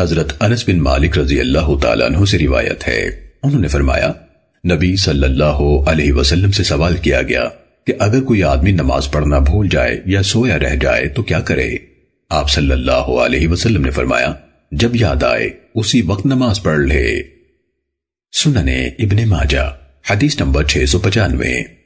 حضرت انس بن مالک رضی اللہ تعالیٰ عنہ سے روایت ہے۔ انہوں نے فرمایا، نبی صلی اللہ علیہ وسلم سے سوال کیا گیا کہ اگر کوئی آدمی نماز پڑھنا بھول جائے یا سویا رہ جائے تو کیا کرے؟ آپ صلی اللہ علیہ وسلم نے فرمایا، جب یاد آئے، اسی وقت نماز پڑھ لے۔ سننے ابن ماجہ، حدیث نمبر 695